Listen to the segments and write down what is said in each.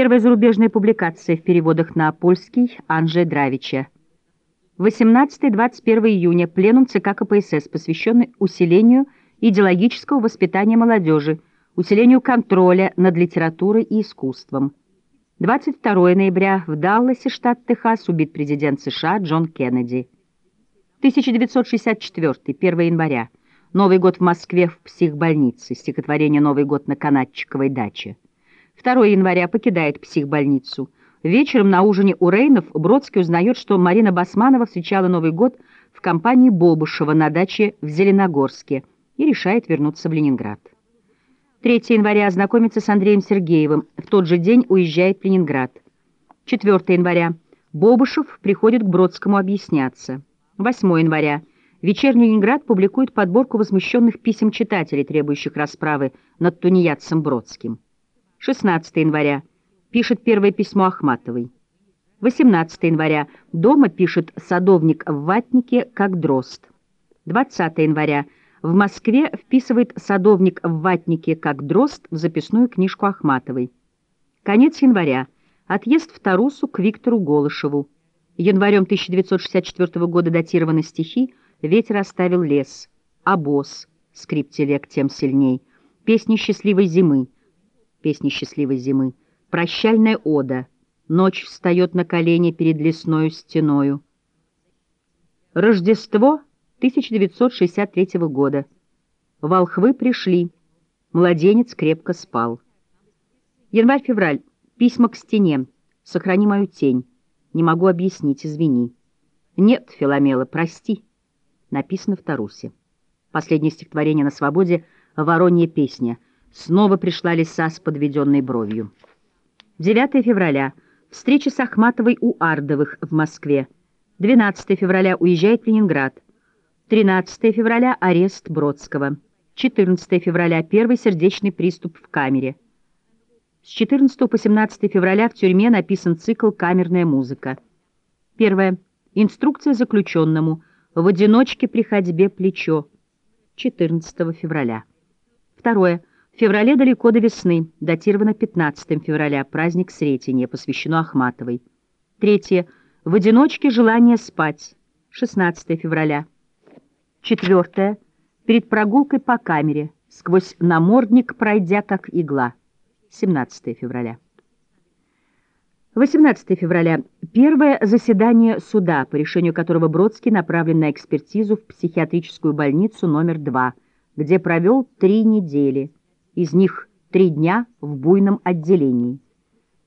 Первая зарубежная публикация в переводах на польский Анже Дравича. 18-21 июня. Пленум ЦК КПСС, посвященный усилению идеологического воспитания молодежи, усилению контроля над литературой и искусством. 22 ноября. В Далласе, штат Техас, убит президент США Джон Кеннеди. 1964. 1 января. Новый год в Москве в психбольнице. Стихотворение «Новый год на канатчиковой даче». 2 января покидает психбольницу. Вечером на ужине у Рейнов Бродский узнает, что Марина Басманова встречала Новый год в компании Бобышева на даче в Зеленогорске и решает вернуться в Ленинград. 3 января знакомится с Андреем Сергеевым, в тот же день уезжает в Ленинград. 4 января Бобышев приходит к Бродскому объясняться. 8 января «Вечерний Ленинград» публикует подборку возмущенных писем читателей, требующих расправы над тунеядцем Бродским. 16 января. Пишет первое письмо Ахматовой. 18 января. Дома пишет садовник в ватнике, как дрозд. 20 января. В Москве вписывает садовник в ватнике, как дрозд, в записную книжку Ахматовой. Конец января. Отъезд в Тарусу к Виктору Голышеву. Январем 1964 года датированы стихи «Ветер оставил лес», «Обоз», скриптелек тем сильней, «Песни счастливой зимы», песни счастливой зимы, прощальная ода, ночь встает на колени перед лесною стеною. Рождество 1963 года. Волхвы пришли, младенец крепко спал. Январь-февраль. Письма к стене. Сохрани мою тень. Не могу объяснить, извини. Нет, Филомела, прости. Написано в Тарусе. Последнее стихотворение на свободе «Воронья песня». Снова пришла лиса с подведенной бровью. 9 февраля. Встреча с Ахматовой у Ардовых в Москве. 12 февраля уезжает в Ленинград. 13 февраля арест Бродского. 14 февраля первый сердечный приступ в камере. С 14 по 17 февраля в тюрьме написан цикл «Камерная музыка». Первое. Инструкция заключенному. В одиночке при ходьбе плечо. 14 февраля. Второе. Феврале далеко до весны, датировано 15 февраля, праздник Сретения, посвящено Ахматовой. Третье. В одиночке желание спать, 16 февраля. Четвертое. Перед прогулкой по камере, сквозь намордник пройдя как игла, 17 февраля. 18 февраля. Первое заседание суда, по решению которого Бродский направлен на экспертизу в психиатрическую больницу номер 2, где провел три недели из них три дня в буйном отделении.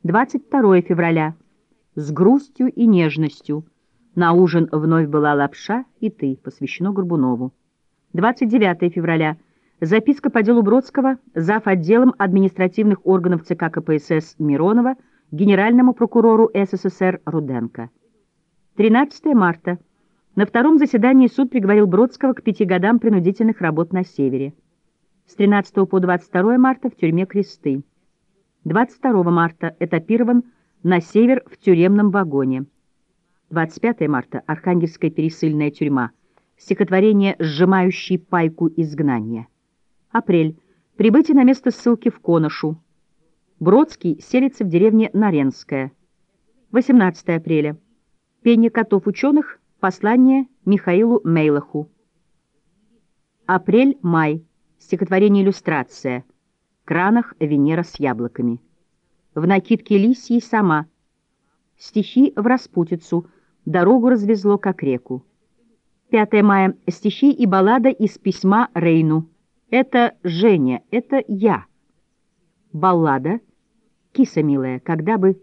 22 февраля. С грустью и нежностью. На ужин вновь была лапша и ты, посвящено Горбунову. 29 февраля. Записка по делу Бродского, зав. отделом административных органов ЦК КПСС Миронова, генеральному прокурору СССР Руденко. 13 марта. На втором заседании суд приговорил Бродского к пяти годам принудительных работ на Севере с 13 по 22 марта в тюрьме Кресты. 22 марта этапирован на север в тюремном вагоне. 25 марта Архангельская пересыльная тюрьма. Стихотворение «Сжимающий пайку изгнания». Апрель. Прибытие на место ссылки в Коношу. Бродский селится в деревне Наренская. 18 апреля. Пение котов-ученых. Послание Михаилу Мейлаху. Апрель-май. Стихотворение «Иллюстрация». Кранах Венера с яблоками. В накидке лисьей сама. Стихи в распутицу. Дорогу развезло, как реку. 5 мая. Стихи и баллада из письма Рейну. Это Женя, это я. Баллада. Киса, милая, когда бы...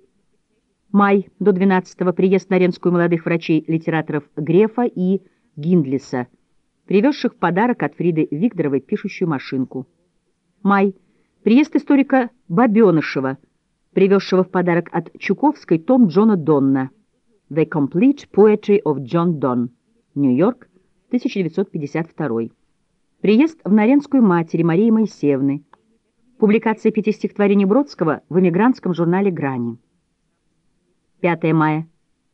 Май до 12 приезд на Ренскую молодых врачей-литераторов Грефа и Гиндлиса – привезших в подарок от Фриды Викторовой пишущую машинку. Май. Приезд историка Бабенышева, привезшего в подарок от Чуковской том Джона Донна. The Complete Poetry of John Donne. Нью-Йорк, 1952. Приезд в Наренскую матери Марии Моисеевны. Публикация пяти стихотворений Бродского в эмигрантском журнале «Грани». 5 мая,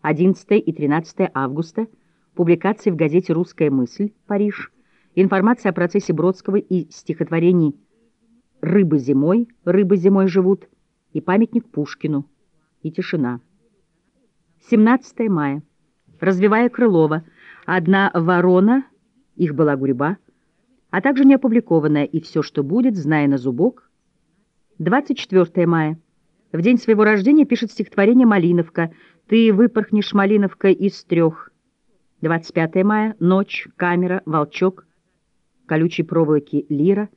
11 и 13 августа – публикации в газете «Русская мысль», Париж, информация о процессе Бродского и стихотворений «Рыбы зимой», «Рыбы зимой живут», и памятник Пушкину, и тишина. 17 мая. Развивая Крылова, одна ворона, их была гурьба, а также неопубликованное «И все, что будет, зная на зубок». 24 мая. В день своего рождения пишет стихотворение «Малиновка». «Ты выпорхнешь, Малиновка, из трех». 25 мая. Ночь, камера, волчок, колючей проволоки лира.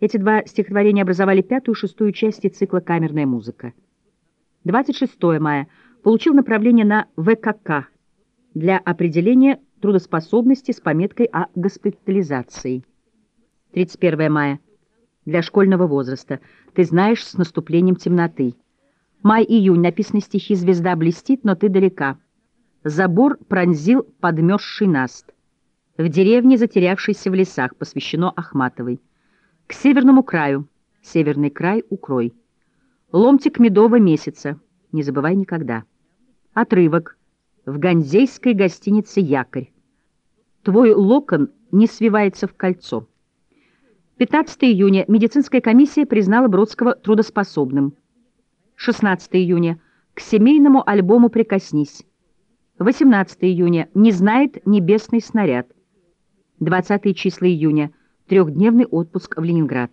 Эти два стихотворения образовали пятую и шестую части цикла «Камерная музыка». 26 мая. Получил направление на ВКК для определения трудоспособности с пометкой о госпитализации. 31 мая. Для школьного возраста. Ты знаешь, с наступлением темноты. Май-июнь. Написаны стихи «Звезда блестит, но ты далека». Забор пронзил подмерзший наст. В деревне, затерявшейся в лесах, посвящено Ахматовой. К северному краю. Северный край укрой. Ломтик медового месяца. Не забывай никогда. Отрывок. В ганзейской гостинице «Якорь». Твой локон не свивается в кольцо. 15 июня медицинская комиссия признала Бродского трудоспособным. 16 июня. К семейному альбому «Прикоснись». 18 июня. Не знает небесный снаряд. 20 числа июня. Трехдневный отпуск в Ленинград.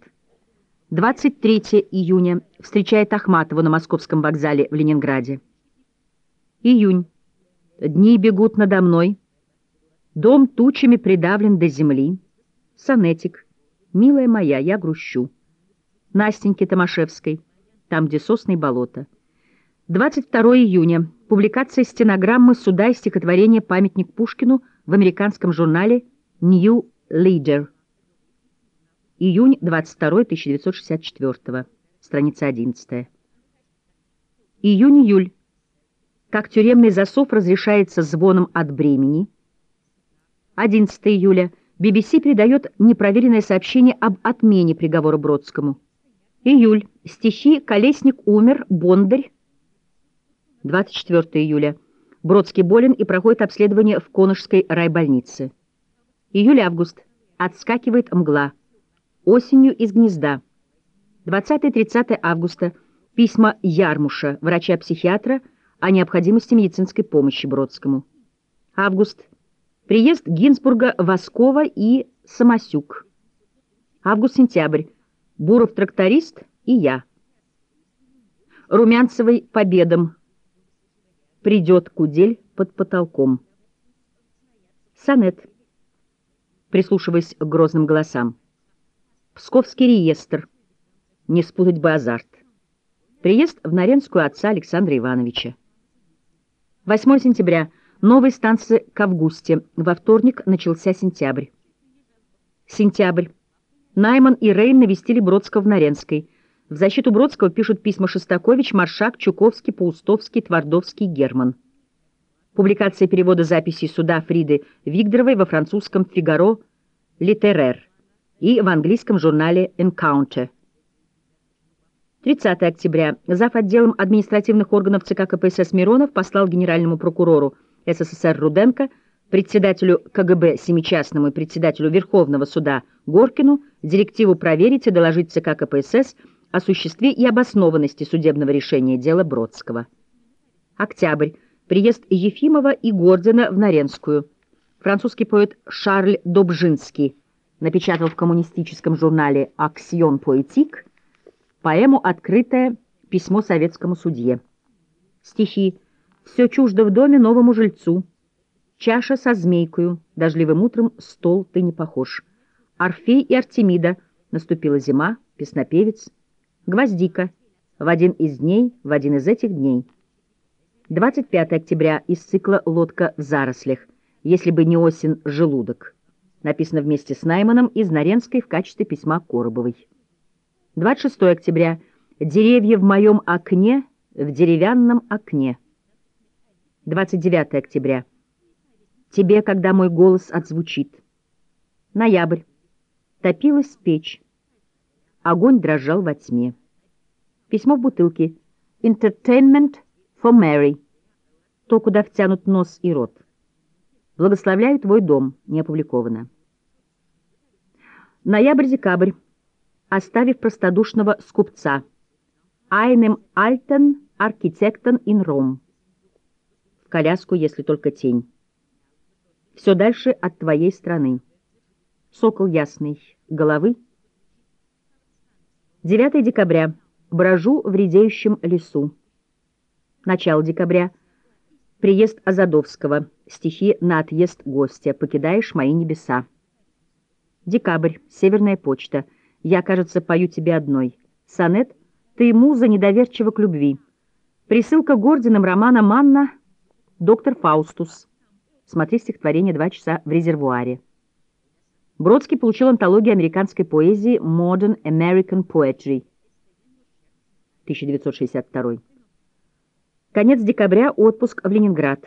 23 июня. Встречает Ахматову на московском вокзале в Ленинграде. Июнь. Дни бегут надо мной. Дом тучами придавлен до земли. Сонетик. «Милая моя, я грущу». Настеньки Томашевской, там, где сосны и болото. 22 июня. Публикация стенограммы суда и стихотворения «Памятник Пушкину» в американском журнале New Leader. Июнь 22 1964 страница 11. Июнь-июль. Как тюремный засов разрешается звоном от бремени. 11 июля. BBC передает непроверенное сообщение об отмене приговора Бродскому. Июль. Стихи «Колесник умер», «Бондарь». 24 июля. Бродский болен и проходит обследование в Конышской райбольнице. Июль-август. Отскакивает мгла. Осенью из гнезда. 20-30 августа. Письма Ярмуша, врача-психиатра, о необходимости медицинской помощи Бродскому. Август. Приезд Гинзбурга, Воскова и Самосюк. Август-сентябрь. Буров-тракторист и я. Румянцевой победам. Придет кудель под потолком. Сонет. Прислушиваясь к грозным голосам. Псковский реестр. Не спутать бы азарт. Приезд в Наренскую отца Александра Ивановича. 8 сентября. Новые станции к августе. Во вторник начался сентябрь. Сентябрь. Найман и Рейн навестили Бродского в Наренской. В защиту Бродского пишут письма Шостакович, Маршак, Чуковский, Паустовский, Твардовский, Герман. Публикация перевода записей суда Фриды Вигдоровой во французском «Фигаро Литерер» и в английском журнале «Encounter». 30 октября. Зав. отделом административных органов ЦК КПСС Миронов послал генеральному прокурору СССР Руденко, председателю КГБ Семичастному и председателю Верховного суда Горкину директиву проверить и доложить ЦК КПСС о существе и обоснованности судебного решения дела Бродского. Октябрь. Приезд Ефимова и Гордина в Наренскую. Французский поэт Шарль Добжинский напечатал в коммунистическом журнале «Аксион Поэтик» поэму «Открытое письмо советскому судье». Стихи все чуждо в доме новому жильцу. Чаша со змейкою, дождливым утром стол ты не похож. Орфей и Артемида, наступила зима, песнопевец. Гвоздика, в один из дней, в один из этих дней. 25 октября из цикла «Лодка в зарослях», если бы не осень, желудок. Написано вместе с Найманом из Наренской в качестве письма Коробовой. 26 октября. Деревья в моем окне, в деревянном окне. 29 октября. Тебе, когда мой голос отзвучит. Ноябрь. Топилась печь. Огонь дрожал во тьме. Письмо в бутылке. Entertainment for Mary. То, куда втянут нос и рот. Благословляю твой дом. Не опубликовано. Ноябрь-декабрь. Оставив простодушного скупца. einem alten Architekten in Rom. В коляску, если только тень. Все дальше от твоей страны. Сокол ясный. Головы. 9 декабря. Брожу в редеющем лесу. Начало декабря. Приезд Азадовского. Стихи на отъезд гостя. Покидаешь мои небеса. Декабрь. Северная почта. Я, кажется, пою тебе одной. Сонет. Ты муза недоверчива к любви. Присылка Гординым романа «Манна» «Доктор Фаустус». Смотри стихотворение «Два часа в резервуаре». Бродский получил антологию американской поэзии «Modern American Poetry» 1962. Конец декабря. Отпуск в Ленинград.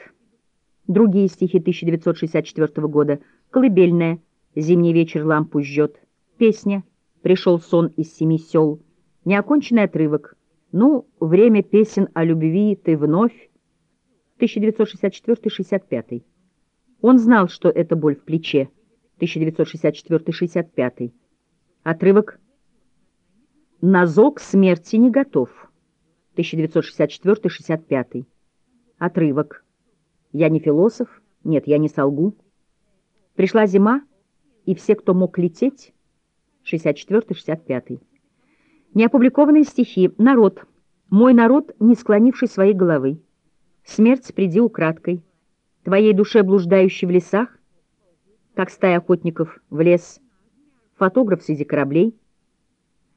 Другие стихи 1964 года. «Колыбельная», Зимний вечер лампу жжет. Песня. Пришел сон из семи сел. Неоконченный отрывок. Ну, время песен о любви ты вновь. 1964-65. Он знал, что это боль в плече. 1964-65. Отрывок. Назок смерти не готов. 1964-65. Отрывок. Я не философ. Нет, я не солгу. Пришла зима и все, кто мог лететь, 64-65. Неопубликованные стихи. Народ. Мой народ, не склонивший своей головы. Смерть, приди украдкой. Твоей душе, блуждающей в лесах, как стая охотников в лес. Фотограф среди кораблей.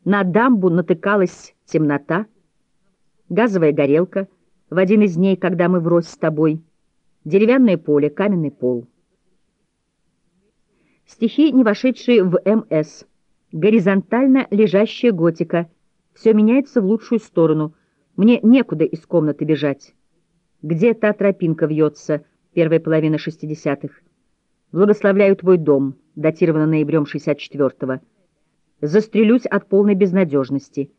На дамбу натыкалась темнота. Газовая горелка. В один из дней, когда мы врозь с тобой. Деревянное поле, каменный пол. Стихи, не вошедшие в МС. Горизонтально лежащая готика. Все меняется в лучшую сторону. Мне некуда из комнаты бежать. Где та тропинка вьется, первая половина шестидесятых? Благословляю твой дом, датировано ноябрем 64-го. Застрелюсь от полной безнадежности.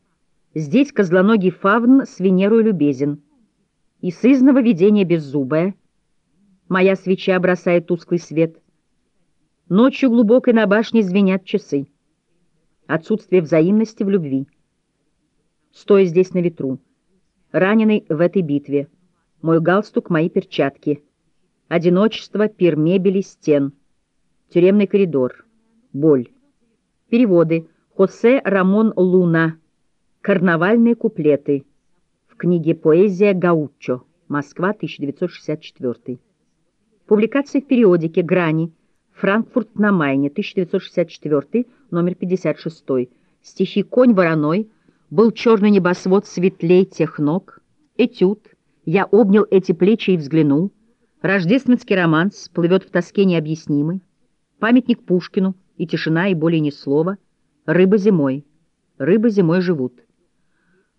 Здесь козлоногий фавн с Венерой любезен. И сызного видения беззубое. Моя свеча бросает тусклый свет. Ночью глубокой на башне звенят часы. Отсутствие взаимности в любви. Стоя здесь на ветру, раненый в этой битве, мой галстук, мои перчатки, одиночество, пир мебели, стен, тюремный коридор, боль. Переводы. Хосе Рамон Луна. Карнавальные куплеты. В книге «Поэзия Гауччо». Москва, 1964. Публикации в периодике «Грани» Франкфурт на Майне, 1964, номер 56. Стихи «Конь вороной», «Был черный небосвод светлей тех ног», «Этюд», «Я обнял эти плечи и взглянул», «Рождественский романс» плывет в тоске необъяснимой, «Памятник Пушкину» и «Тишина и более ни слова», «Рыба зимой», «Рыбы зимой живут».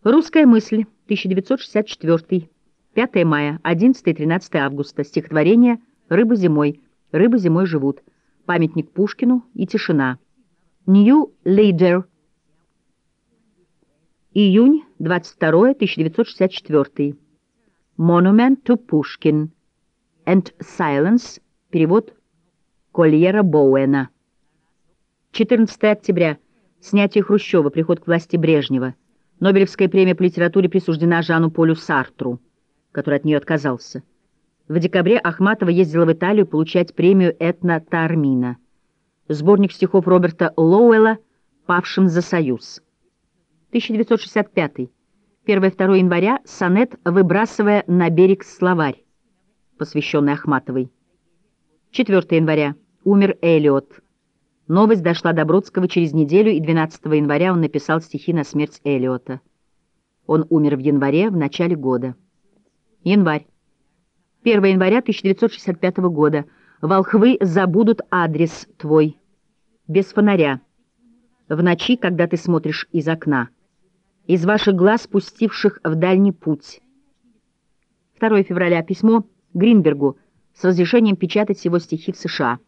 «Русская мысль», 1964, 5 мая, 11-13 августа, стихотворение «Рыба зимой», Рыбы зимой живут. Памятник Пушкину и тишина. New Leader. Июнь 22 1964. Monument to Pushkin. And Silence. Перевод Кольера Боуэна. 14 октября. Снятие Хрущева. Приход к власти Брежнева. Нобелевская премия по литературе присуждена Жану Полю Сартру, который от нее отказался. В декабре Ахматова ездила в Италию получать премию Этна Тармина. Сборник стихов Роберта Лоуэлла «Павшим за Союз». 1965. 1-2 января сонет «Выбрасывая на берег словарь», посвященный Ахматовой. 4 января. Умер Элиот. Новость дошла до Бродского через неделю, и 12 января он написал стихи на смерть Элиота. Он умер в январе, в начале года. Январь. 1 января 1965 года. Волхвы забудут адрес твой. Без фонаря. В ночи, когда ты смотришь из окна. Из ваших глаз, пустивших в дальний путь. 2 февраля. Письмо Гринбергу с разрешением печатать его стихи в США.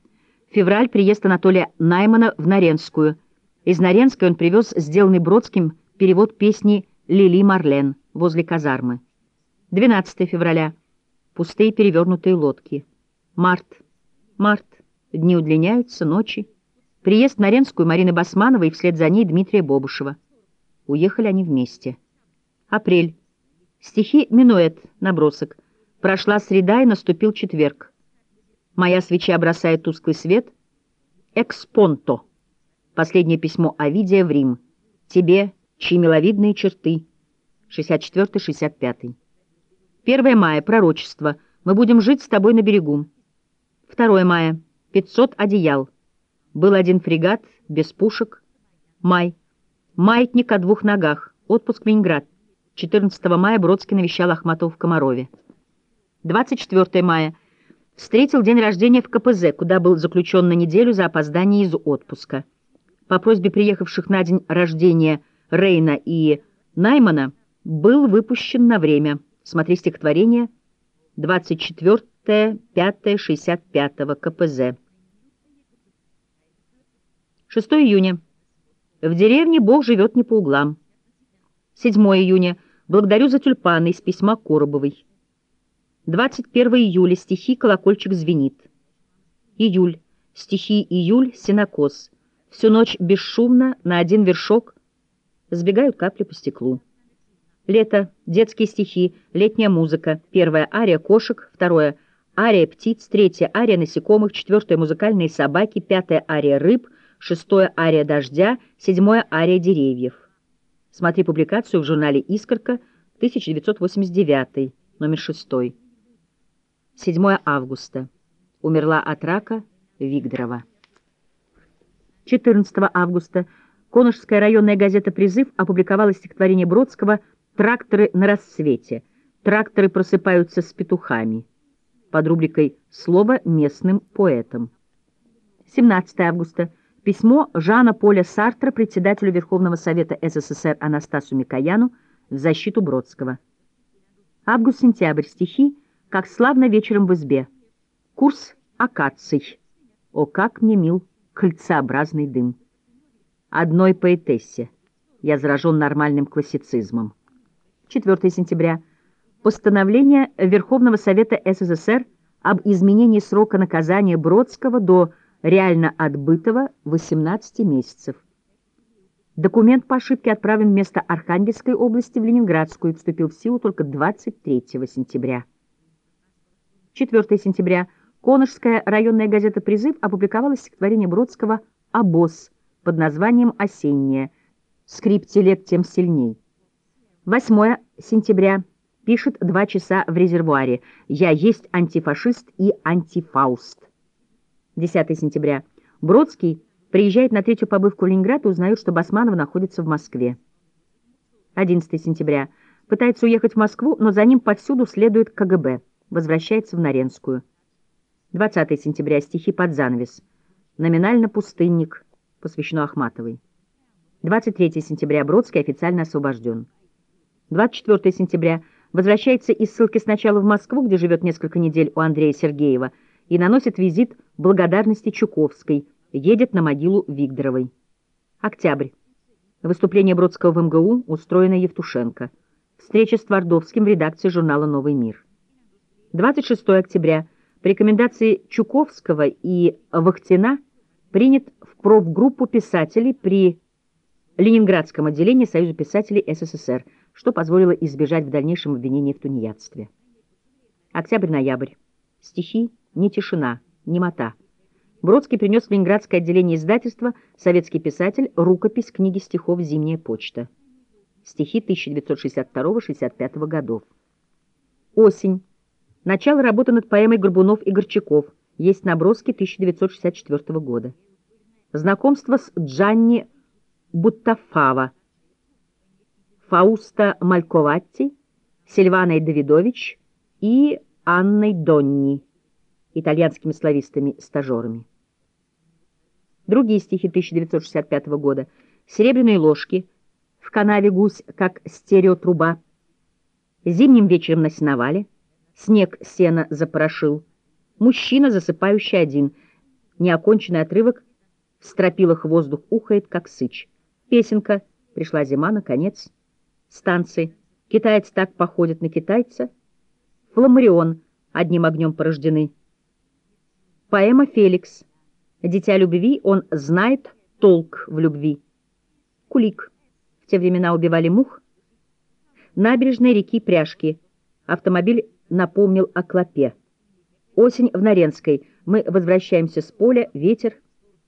Февраль. Приезд Анатолия Наймана в Наренскую. Из Наренской он привез сделанный Бродским перевод песни «Лили Марлен» возле казармы. 12 февраля пустые перевернутые лодки. Март. Март. Дни удлиняются, ночи. Приезд на Ренскую Марины Басмановой и вслед за ней Дмитрия Бобушева. Уехали они вместе. Апрель. Стихи «Минуэт», набросок. Прошла среда и наступил четверг. Моя свеча бросает тусклый свет. Экспонто. Последнее письмо Овидия в Рим. Тебе, чьи миловидные черты. 64-65. 1 мая. Пророчество. Мы будем жить с тобой на берегу. 2 мая. 500 одеял. Был один фрегат, без пушек. Май. Маятник о двух ногах. Отпуск Ленинград. 14 мая Бродский навещал Ахматова в Комарове. 24 мая. Встретил день рождения в КПЗ, куда был заключен на неделю за опоздание из отпуска. По просьбе приехавших на день рождения Рейна и Наймана был выпущен на время. Смотри стихотворение 24-5-65 КПЗ. 6 июня. В деревне Бог живет не по углам. 7 июня. Благодарю за тюльпаны из письма Коробовой. 21 июля. Стихи «Колокольчик звенит». Июль. Стихи «Июль», «Синокос». Всю ночь бесшумно, на один вершок, сбегают капли по стеклу. Лето. Детские стихи. Летняя музыка. Первая ария кошек. Второе ария птиц. Третья ария насекомых. Четвертая музыкальные собаки. Пятая ария рыб шестое ария дождя, седьмое ария деревьев. Смотри публикацию в журнале «Искорка», 1989, номер 6. 7 августа. Умерла от рака Вигдорова. 14 августа Конышская районная газета «Призыв» опубликовала стихотворение Бродского «Тракторы на рассвете». Тракторы просыпаются с петухами. Под рубрикой «Слово местным поэтам». 17 августа. Письмо Жана Поля Сартра председателю Верховного Совета СССР Анастасу Микояну в защиту Бродского. Август-сентябрь. Стихи «Как славно вечером в избе». Курс акаций. О, как мне мил кольцеобразный дым. Одной поэтессе. Я заражен нормальным классицизмом. 4 сентября. Постановление Верховного Совета СССР об изменении срока наказания Бродского до реально отбытого 18 месяцев. Документ по ошибке отправлен вместо Архангельской области в Ленинградскую и вступил в силу только 23 сентября. 4 сентября Конышская районная газета «Призыв» опубликовала стихотворение Бродского «Обоз» под названием «Осеннее». Скриптилет тем сильней. 8 сентября пишет «Два часа в резервуаре». «Я есть антифашист и антифауст». 10 сентября. Бродский приезжает на третью побывку Ленинград и узнает, что Басманова находится в Москве. 11 сентября. Пытается уехать в Москву, но за ним повсюду следует КГБ. Возвращается в Наренскую. 20 сентября. Стихи под занавес. Номинально «Пустынник». Посвящено Ахматовой. 23 сентября. Бродский официально освобожден. 24 сентября. Возвращается из ссылки сначала в Москву, где живет несколько недель у Андрея Сергеева, и наносит визит благодарности Чуковской, едет на могилу Вигдоровой. Октябрь. Выступление Бродского в МГУ, устроено Евтушенко. Встреча с Твардовским в редакции журнала «Новый мир». 26 октября. По рекомендации Чуковского и Вахтина принят в профгруппу писателей при Ленинградском отделении Союза писателей СССР, что позволило избежать в дальнейшем обвинения в тунеядстве. Октябрь-ноябрь. Стихи не тишина, немота. Бродский принес в Ленинградское отделение издательства «Советский писатель» рукопись книги стихов «Зимняя почта». Стихи 1962-65 годов. Осень. Начало работы над поэмой Горбунов и Горчаков. Есть наброски 1964 года. Знакомство с Джанни Буттафава, Фауста Мальковатти, Сильваной Давидович и Анной Донни итальянскими славистами-стажерами. Другие стихи 1965 года. «Серебряные ложки», «В канаве гусь, как стереотруба», «Зимним вечером на сеновале», «Снег сено запорошил», «Мужчина, засыпающий один», неоконченный отрывок. «В стропилах воздух ухает, как сыч», песенка. «Пришла зима, наконец», станции «Китаец так походит на китайца», «Фламарион» одним огнем порождены, Поэма «Феликс». Дитя любви, он знает толк в любви. Кулик. В те времена убивали мух. Набережная реки Пряжки. Автомобиль напомнил о клопе. Осень в Наренской. Мы возвращаемся с поля. Ветер.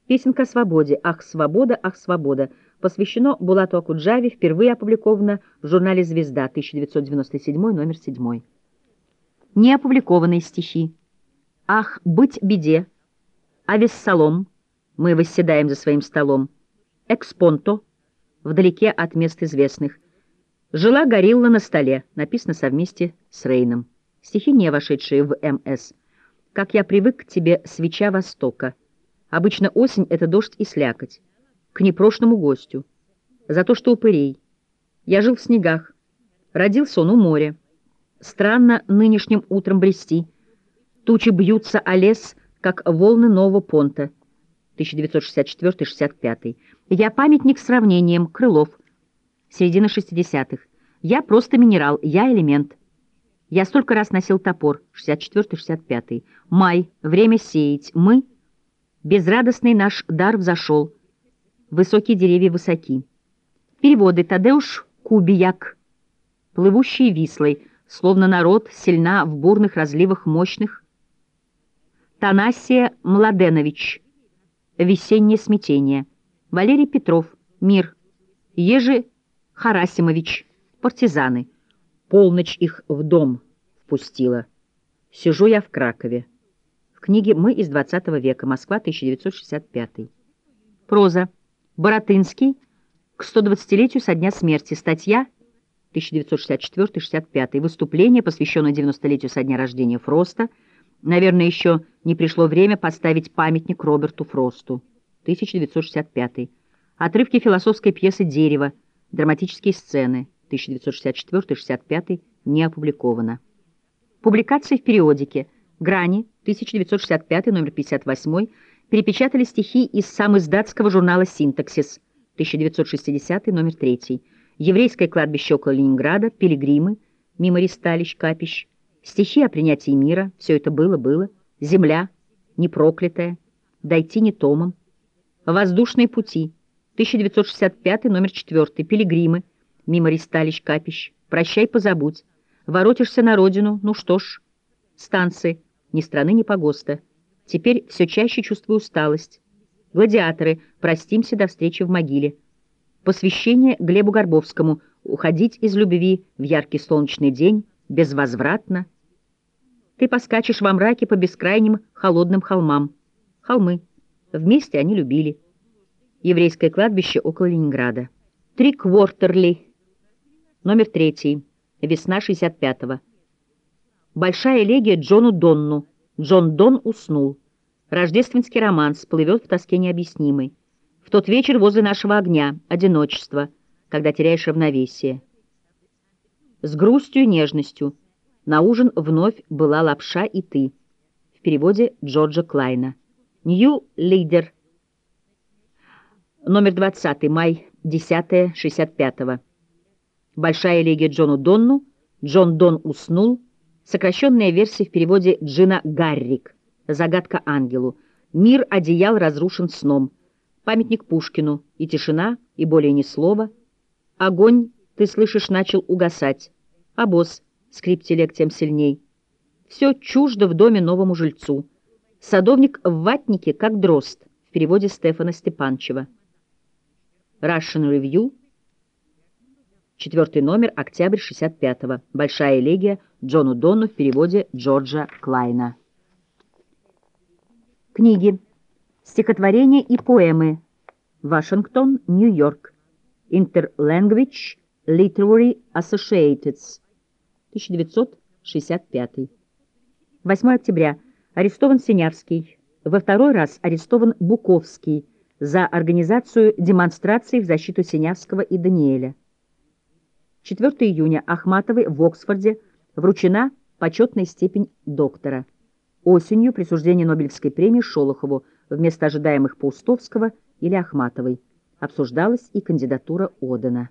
Песенка о свободе. Ах, свобода, ах, свобода. Посвящено Булату Акуджаве, впервые опубликовано в журнале «Звезда», 1997, номер 7. Неопубликованные стихи. Ах, быть беде. Авессалом. Мы восседаем за своим столом. Экспонто. Вдалеке от мест известных. Жила горилла на столе. Написано совместе с Рейном. Стихи, не вошедшие в МС. Как я привык к тебе, свеча Востока. Обычно осень — это дождь и слякоть. К непрошному гостю. За то, что упырей. Я жил в снегах. Родился он у моря. Странно нынешним утром брести. Тучи бьются о лес, как волны нового понта. 1964-65. Я памятник сравнением. Крылов. Середина 60-х. Я просто минерал, я элемент. Я столько раз носил топор. 64-65. Май. Время сеять. Мы. Безрадостный наш дар взошел. Высокие деревья высоки. Переводы. Тадеуш Кубияк. Плывущие вислой, словно народ, сильна в бурных разливах мощных. Танасия Младенович. Весеннее смятение. Валерий Петров. Мир. Ежи Харасимович. Партизаны. Полночь их в дом впустила. Сижу я в Кракове. В книге «Мы из XX века. Москва, 1965». Проза. Боротынский. К 120-летию со дня смерти. Статья 1964-65. Выступление, посвященное 90-летию со дня рождения Фроста. Наверное, еще не пришло время поставить памятник Роберту Фросту. 1965. Отрывки философской пьесы «Дерево». Драматические сцены. 1964-65 не опубликовано. Публикации в периодике. «Грани», 1965, номер 58, перепечатали стихи из самоиздатского журнала «Синтаксис», 1960, номер 3, «Еврейское кладбище около Ленинграда», «Пилигримы», «Мимо ристалищ, капищ», стихи о принятии мира, все это было-было, «Земля», «Непроклятая», «Дойти не томом», «Воздушные пути», 1965, номер 4, «Пилигримы», мимо ристалищ капищ, прощай, позабудь, воротишься на родину, ну что ж, станции, ни страны, ни погоста. Теперь все чаще чувствую усталость. Гладиаторы, простимся до встречи в могиле. Посвящение Глебу Горбовскому, уходить из любви в яркий солнечный день, безвозвратно. Ты поскачешь во мраке по бескрайним холодным холмам. Холмы. Вместе они любили. Еврейское кладбище около Ленинграда. Три квартерли. Номер третий. Весна 65-го. Большая элегия Джону Донну. Джон Дон уснул. Рождественский роман всплывет в тоске необъяснимой. В тот вечер возле нашего огня. Одиночество, когда теряешь равновесие. С грустью и нежностью. На ужин вновь была лапша и ты. В переводе Джорджа Клайна. Нью Лидер. Номер 20. Май 10. 65 -го. Большая элегия Джону Донну, Джон Дон уснул, сокращенная версия в переводе Джина Гаррик, загадка ангелу, мир одеял разрушен сном, памятник Пушкину, и тишина, и более ни слова, огонь, ты слышишь, начал угасать, а босс, скрип-телег тем сильней, все чуждо в доме новому жильцу, садовник в ватнике, как дрозд, в переводе Стефана Степанчева. Russian Review Четвертый номер, октябрь 65-го. Большая элегия Джону Донну в переводе Джорджа Клайна. Книги. Стихотворения и поэмы. Вашингтон, Нью-Йорк. Interlanguage Literary Associates. 1965. 8 октября. Арестован Синявский. Во второй раз арестован Буковский за организацию демонстраций в защиту Синявского и Даниэля. 4 июня Ахматовой в Оксфорде вручена почетная степень доктора. Осенью присуждение Нобелевской премии Шолохову вместо ожидаемых Паустовского или Ахматовой. Обсуждалась и кандидатура Одена.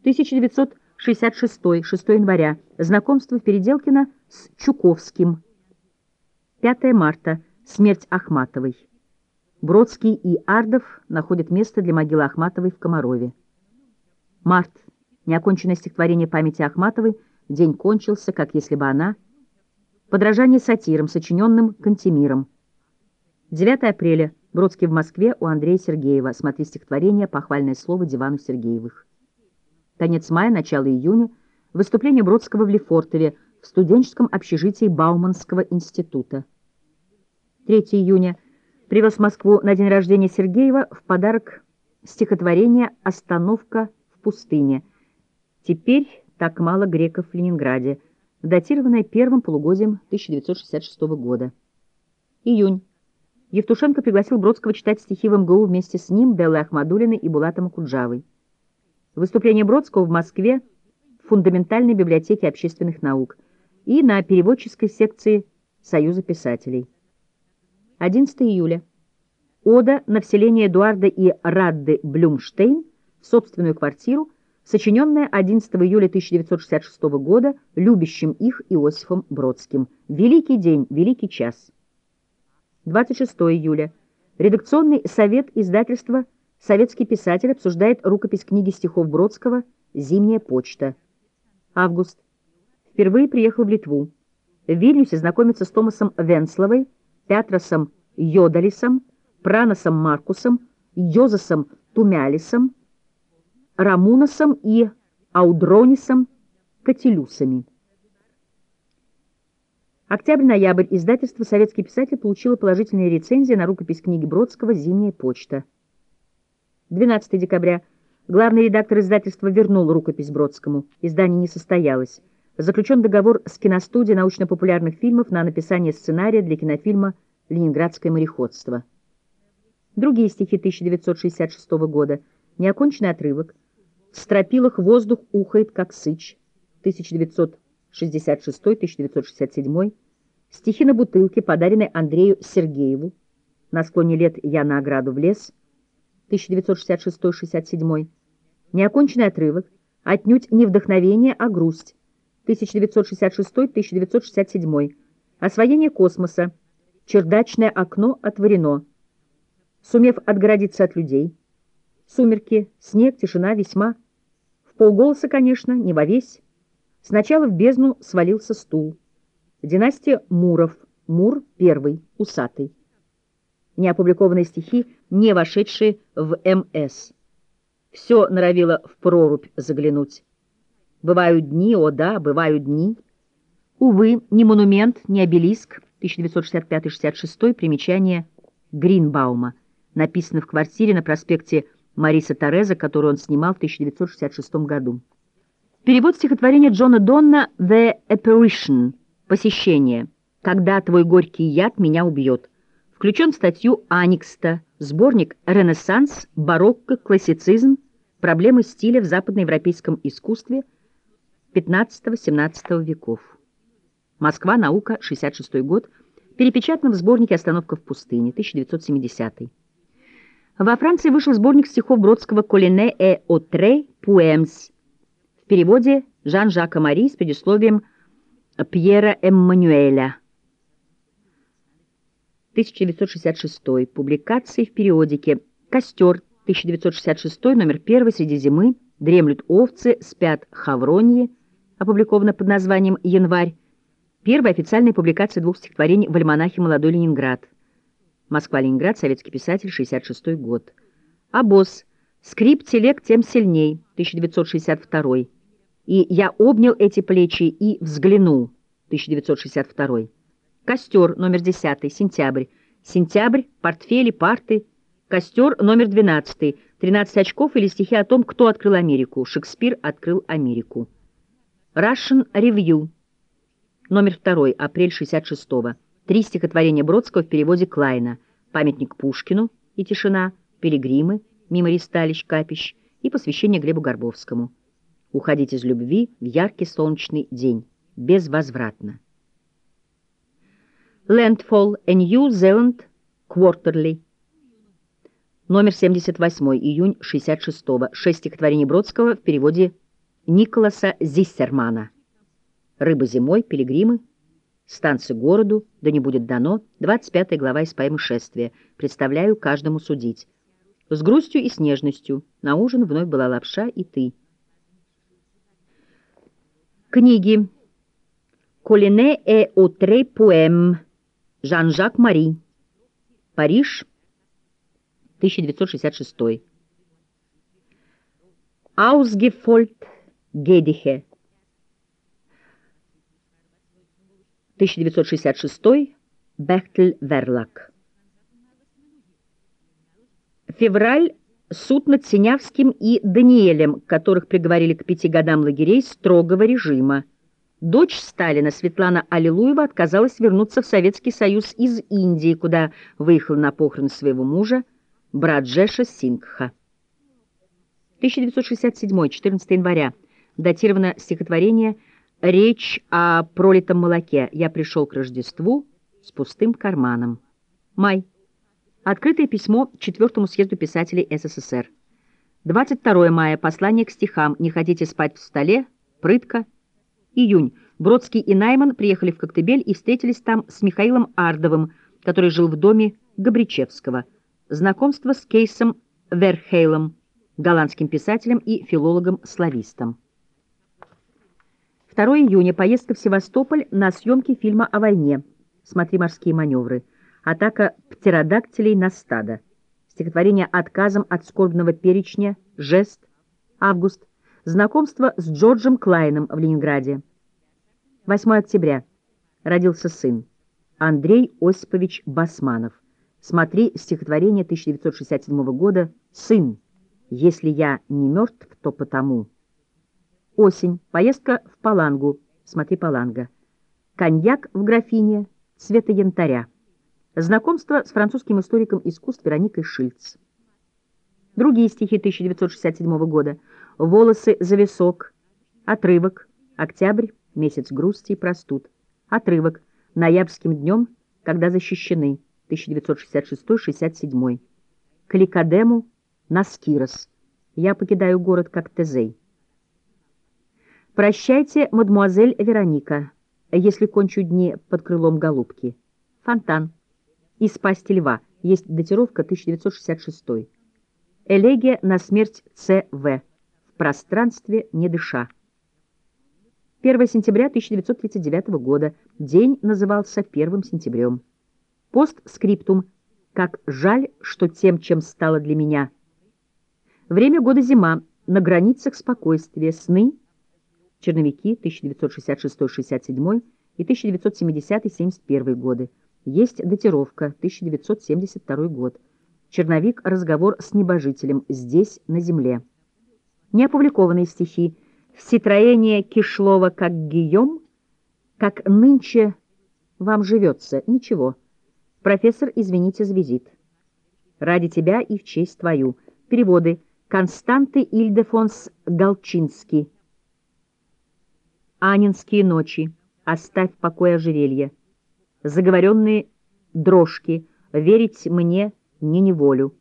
1966, 6 января. Знакомство Переделкина с Чуковским. 5 марта. Смерть Ахматовой. Бродский и Ардов находят место для могилы Ахматовой в Комарове. Март Неоконченное стихотворение памяти Ахматовой «День кончился, как если бы она...» Подражание сатирам, сочиненным Кантемиром. 9 апреля. Бродский в Москве у Андрея Сергеева. Смотри стихотворение «Похвальное слово Дивану Сергеевых». Конец мая, начало июня. Выступление Бродского в Лефортове в студенческом общежитии Бауманского института. 3 июня. Привез в Москву на день рождения Сергеева в подарок стихотворение «Остановка в пустыне». Теперь так мало греков в Ленинграде, датированное первым полугодием 1966 года. Июнь. Евтушенко пригласил Бродского читать стихи в МГУ вместе с ним, Беллой Ахмадулиной и Булатом Акуджавой. Выступление Бродского в Москве в фундаментальной библиотеке общественных наук и на переводческой секции Союза писателей. 11 июля. Ода на вселение Эдуарда и Радды Блюмштейн в собственную квартиру, сочиненная 11 июля 1966 года любящим их Иосифом Бродским. Великий день, великий час. 26 июля. Редакционный совет издательства «Советский писатель» обсуждает рукопись книги стихов Бродского «Зимняя почта». Август. Впервые приехал в Литву. В Вильнюсе знакомится с Томасом Венсловой, Пятросом Йодалисом, Праносом Маркусом, Йозасом Тумялисом, Рамуносом и Аудронисом Кателюсами. Октябрь-ноябрь. Издательство «Советский писатель» получило положительные рецензии на рукопись книги Бродского «Зимняя почта». 12 декабря. Главный редактор издательства вернул рукопись Бродскому. Издание не состоялось. Заключен договор с киностудией научно-популярных фильмов на написание сценария для кинофильма «Ленинградское мореходство». Другие стихи 1966 года. Неоконченный отрывок. В стропилах воздух ухает, как сыч. 1966-1967. Стихи на бутылке, подаренные Андрею Сергееву. На склоне лет я на ограду влез. 1966-67. Неоконченный отрывок. Отнюдь не вдохновение, а грусть. 1966-1967. Освоение космоса. Чердачное окно отворено. Сумев отгородиться от людей. Сумерки, снег, тишина весьма. В полголоса, конечно, не во весь. Сначала в бездну свалился стул. Династия Муров. Мур первый, усатый. Неопубликованные стихи, не вошедшие в МС. Все норовило в прорубь заглянуть. Бывают дни, о да, бывают дни. Увы, ни монумент, ни обелиск. 1965-66 примечание Гринбаума. Написано в квартире на проспекте Мариса Тореза, которую он снимал в 1966 году. Перевод стихотворения Джона Донна «The Apparition» «Посещение», «Когда твой горький яд меня убьет», включен в статью Аникста, сборник «Ренессанс, барокко, классицизм. Проблемы стиля в западноевропейском искусстве XV-XVII веков». Москва, наука, 66 год, перепечатан в сборнике «Остановка в пустыне», 1970 Во Франции вышел сборник стихов Бродского «Колине et autres poèmes» в переводе Жан-Жака Мари с предисловием Пьера Эммануэля. 1966. Публикации в периодике. «Костер», 1966, номер 1, «Среди зимы», «Дремлют овцы», «Спят хавроньи», опубликовано под названием «Январь», Первая официальная публикация двух стихотворений в альманахе «Молодой Ленинград». Москва-Ленинград, советский писатель, 66 год. Обоз. Скрип телег тем сильней, 1962 И я обнял эти плечи и взглянул, 1962 Костер, номер 10, сентябрь. Сентябрь, портфели, парты. Костер, номер 12, 13 очков или стихи о том, кто открыл Америку. Шекспир открыл Америку. Russian Review. Номер 2, апрель 66-го. Три стихотворения Бродского в переводе Клайна. «Памятник Пушкину» и «Тишина», «Пилигримы», «Мимо ристалищ, капищ» и посвящение Глебу Горбовскому. «Уходить из любви в яркий солнечный день. Безвозвратно». Landfall, a New Zealand Quarterly. Номер 78, июнь 66-го. Шесть стихотворений Бродского в переводе Николаса Зиссермана. Рыба зимой, пилигримы, станции городу, да не будет дано, 25 глава из поэмы «Шествие». Представляю каждому судить. С грустью и с нежностью. На ужин вновь была лапша и ты. Книги. Колине et autres poèmes. Жан-Жак Мари. Париж, 1966. Аусгефольд Гедихе. 1966. Бехтель Верлак. Февраль. Суд над Синявским и Даниэлем, которых приговорили к пяти годам лагерей строгого режима. Дочь Сталина, Светлана Аллилуева, отказалась вернуться в Советский Союз из Индии, куда выехала на похороны своего мужа, Браджеша Сингха. 1967, 14 января. Датировано стихотворение «Речь о пролитом молоке. Я пришел к Рождеству с пустым карманом». Май. Открытое письмо Четвертому съезду писателей СССР. 22 мая. Послание к стихам. «Не хотите спать в столе? Прытка». Июнь. Бродский и Найман приехали в Коктебель и встретились там с Михаилом Ардовым, который жил в доме Габричевского. Знакомство с Кейсом Верхейлом, голландским писателем и филологом-славистом. 2 июня. Поездка в Севастополь на съемки фильма о войне. Смотри «Морские маневры». Атака птеродактилей на стадо. Стихотворение «Отказом от скорбного перечня», «Жест», «Август», знакомство с Джорджем Клайном в Ленинграде. 8 октября. Родился сын. Андрей Осипович Басманов. Смотри стихотворение 1967 года «Сын, если я не мертв, то потому». Осень. Поездка в Палангу. Смотри Паланга. Коньяк в графине цвета янтаря. Знакомство с французским историком искусств Вероникой Шильц. Другие стихи 1967 года. «Волосы за висок», «Отрывок», «Октябрь», месяц грусти и простуд. Отрывок. Ноябрьским днем, когда защищены. 1966-67. Кликадему. Наскирос. Я покидаю город как Тезей. Прощайте, мадмуазель Вероника, если кончу дни под крылом голубки. Фонтан. Из пасти льва. Есть датировка 1966. Элегия на смерть Ц.В. В пространстве не дыша. 1 сентября 1939 года. День назывался 1 сентябрем. Постскриптум. Как жаль, что тем, чем стало для меня. Время года зима. На границах спокойствия. Сны. Черновики 1966-67 и 1970-71 годы. Есть датировка 1972 год. Черновик «Разговор с небожителем. Здесь, на земле». Неопубликованные стихи Строение Кишлова как Гийом, как нынче вам живется, ничего. Профессор, извините за визит. Ради тебя и в честь твою. Переводы. Константы Ильдефонс Галчинский. Анинские ночи. Оставь в покое ожерелье. Заговоренные дрожки. Верить мне не неволю.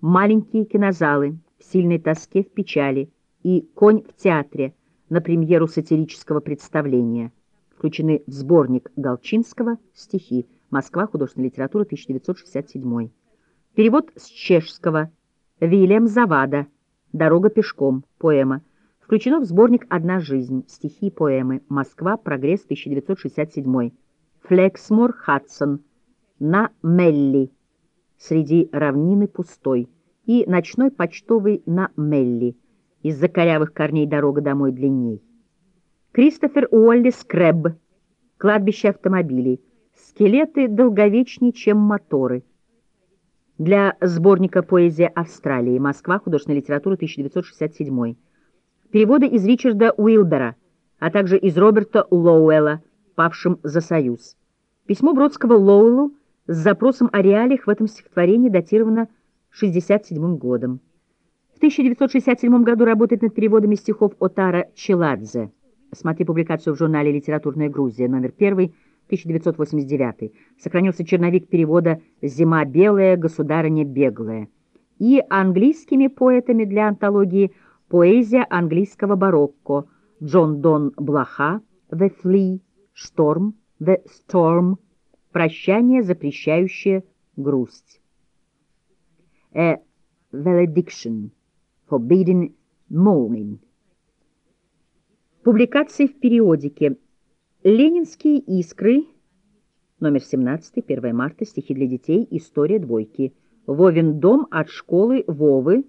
Маленькие кинозалы. В сильной тоске, в печали и «Конь в театре» на премьеру сатирического представления. Включены в сборник Галчинского «Стихи. Москва. Художественная литература. 1967». Перевод с чешского. Вильям Завада. «Дорога пешком». Поэма. Включено в сборник «Одна жизнь». Стихи и поэмы. Москва. Прогресс. 1967. Флексмор Хадсон. На Мелли. Среди равнины пустой. И ночной почтовый на Мелли. Из-за корявых корней дорога домой длинней. Кристофер Уолли Скрэб. Кладбище автомобилей. Скелеты долговечнее, чем моторы. Для сборника «Поэзия Австралии». Москва. Художественная литература. 1967. Переводы из Ричарда Уилбера, а также из Роберта Лоуэлла, павшим за Союз. Письмо Бродского Лоуэллу с запросом о реалиях в этом стихотворении датировано 67 годом. В 1967 году работает над переводами стихов Отара Челадзе. Смотри публикацию в журнале «Литературная Грузия», номер 1, 1989. Сохранился черновик перевода «Зима белая, государыня беглая» и английскими поэтами для антологии «Поэзия английского барокко» Джон Дон Блаха, «The Flea», «Шторм», «The Storm», «Прощание, запрещающее грусть». A Valediction forbidden mourning. Публикации в периодике «Ленинские искры», номер 17, 1 марта, стихи для детей, история двойки, «Вовин дом от школы Вовы»,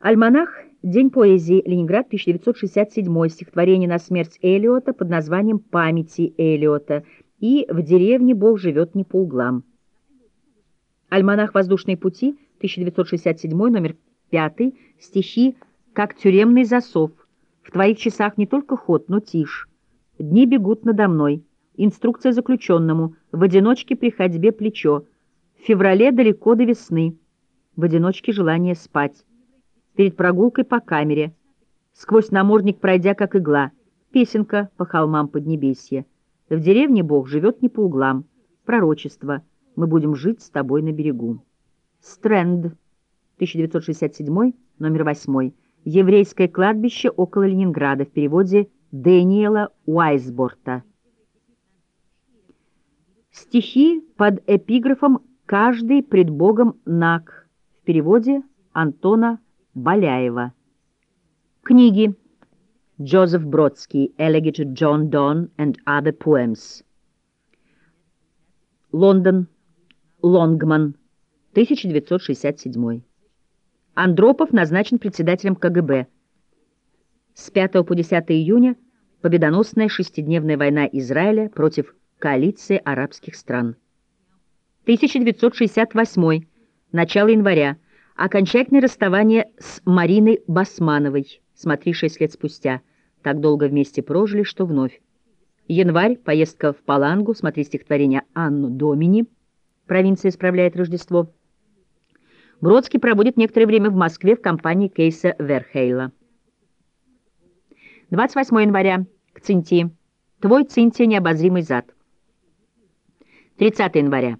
Альманах «День поэзии. Ленинград, 1967», стихотворение на смерть Элиота под названием «Памяти Элиота» и «В деревне Бог живет не по углам». Альманах «Воздушные пути», 1967, номер 5, стихи «Как тюремный засов», в твоих часах не только ход, но тишь. Дни бегут надо мной. Инструкция заключенному. В одиночке при ходьбе плечо. В феврале далеко до весны. В одиночке желание спать. Перед прогулкой по камере. Сквозь намордник пройдя, как игла. Песенка по холмам Поднебесья. В деревне Бог живет не по углам. Пророчество. Мы будем жить с тобой на берегу. Стрэнд. 1967, номер 8. «Еврейское кладбище около Ленинграда» в переводе Дэниела Уайсборта. Стихи под эпиграфом «Каждый пред Богом наг» в переводе Антона Баляева. Книги Джозеф Бродский «Elegiated John Donne and Other Poems». Лондон. Лонгман. 1967 Андропов назначен председателем КГБ. С 5 по 10 июня победоносная шестидневная война Израиля против коалиции арабских стран. 1968. Начало января. Окончательное расставание с Мариной Басмановой. Смотри, шесть лет спустя. Так долго вместе прожили, что вновь. Январь. Поездка в Палангу. Смотри стихотворение Анну Домини. Провинция справляет Рождество. Бродский проводит некоторое время в Москве в компании Кейса Верхейла. 28 января. К Цинтии. Твой Цинтия необозримый зад. 30 января.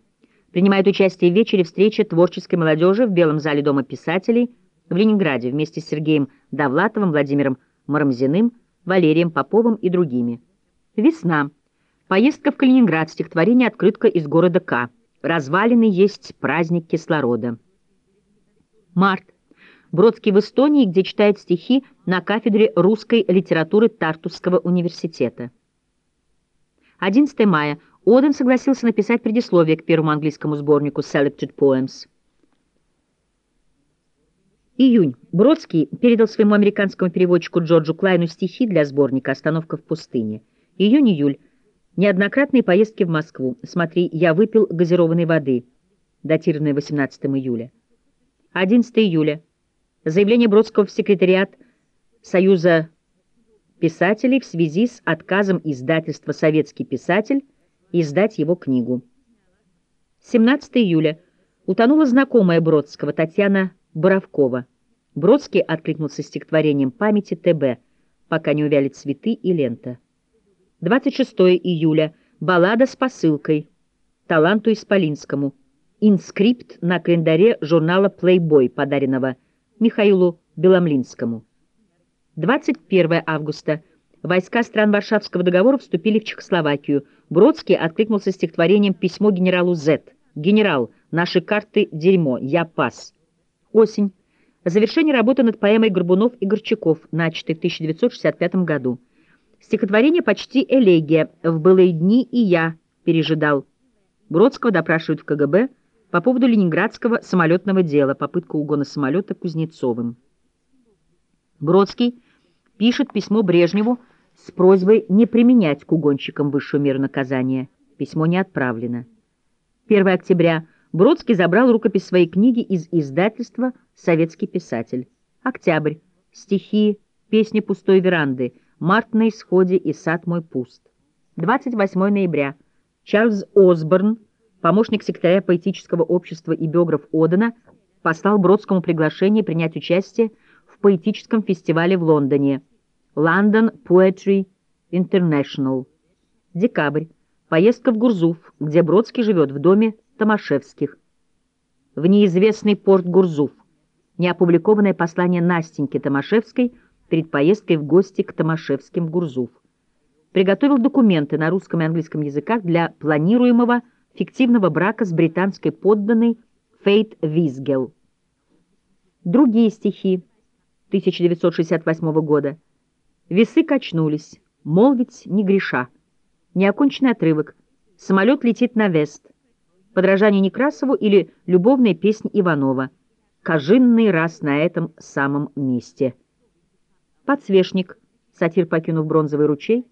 Принимает участие в вечере встречи творческой молодежи в Белом зале Дома писателей в Ленинграде вместе с Сергеем Довлатовым, Владимиром Марамзиным, Валерием Поповым и другими. Весна. Поездка в Калининград, стихотворение «Открытка из города К». Развалины есть праздник кислорода. Март. Бродский в Эстонии, где читает стихи на кафедре русской литературы Тартусского университета. 11 мая. Оден согласился написать предисловие к первому английскому сборнику Selected Poems. Июнь. Бродский передал своему американскому переводчику Джорджу Клайну стихи для сборника «Остановка в пустыне». Июнь-июль. Неоднократные поездки в Москву. Смотри, я выпил газированной воды, датированной 18 июля. 11 июля. Заявление Бродского в секретариат Союза писателей в связи с отказом издательства «Советский писатель» издать его книгу. 17 июля. Утонула знакомая Бродского Татьяна Боровкова. Бродский откликнулся стихотворением памяти ТБ «Пока не увяли цветы и лента». 26 июля. Баллада с посылкой. Таланту Исполинскому инскрипт на календаре журнала Playboy, подаренного Михаилу Беломлинскому. 21 августа. Войска стран Варшавского договора вступили в Чехословакию. Бродский откликнулся стихотворением «Письмо генералу З». «Генерал, наши карты – дерьмо, я пас». Осень. Завершение работы над поэмой Горбунов и Горчаков, начатой в 1965 году. Стихотворение почти элегия «В былые дни и я пережидал». Бродского допрашивают в КГБ, по поводу ленинградского самолетного дела, попытка угона самолета Кузнецовым. Бродский пишет письмо Брежневу с просьбой не применять к угонщикам высшую меру наказания. Письмо не отправлено. 1 октября Бродский забрал рукопись своей книги из издательства «Советский писатель». Октябрь. Стихи, песни пустой веранды, март на исходе и сад мой пуст. 28 ноября. Чарльз Осборн помощник секретаря поэтического общества и биограф Одена, послал Бродскому приглашение принять участие в поэтическом фестивале в Лондоне London Poetry International. Декабрь. Поездка в Гурзуф, где Бродский живет в доме Томашевских. В неизвестный порт Гурзуф. Неопубликованное послание Настеньки Томашевской перед поездкой в гости к Томашевским в Гурзуф. Приготовил документы на русском и английском языках для планируемого фиктивного брака с британской подданной Фейт Визгел. Другие стихи 1968 года. Весы качнулись, молвить не греша. Неоконченный отрывок. Самолет летит на вест. Подражание Некрасову или любовная песня Иванова. Кожинный раз на этом самом месте. Подсвечник. Сатир, покинув бронзовый ручей.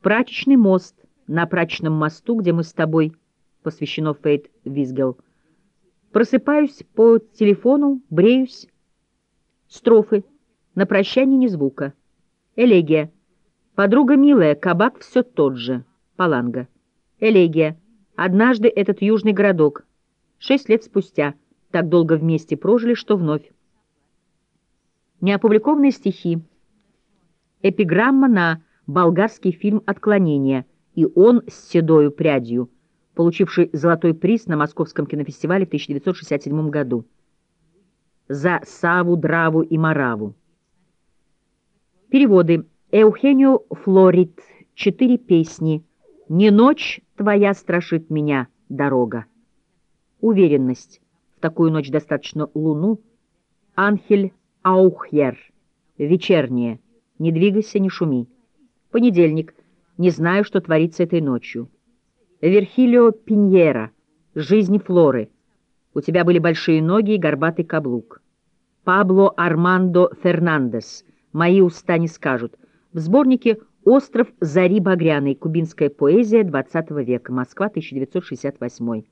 Прачечный мост. На прачечном мосту, где мы с тобой. Посвящено Фейт Визгел. Просыпаюсь по телефону, бреюсь. Строфы. На прощание ни звука. Элегия. Подруга милая, кабак все тот же. Паланга. Элегия. Однажды этот южный городок. Шесть лет спустя. Так долго вместе прожили, что вновь. Неопубликованные стихи. Эпиграмма на болгарский фильм «Отклонение» и он с седою прядью, получивший золотой приз на Московском кинофестивале в 1967 году. За Саву, Драву и Мараву. Переводы. Эухенио Флорид. Четыре песни. «Не ночь твоя страшит меня, дорога». Уверенность. В такую ночь достаточно луну. Анхель Аухьер. Вечернее. Не двигайся, не шуми. Понедельник. Не знаю, что творится этой ночью. Верхилио Пиньера. Жизнь Флоры. У тебя были большие ноги и горбатый каблук. Пабло Армандо Фернандес. Мои уста не скажут. В сборнике «Остров Зари Багряной. Кубинская поэзия XX века. Москва, 1968».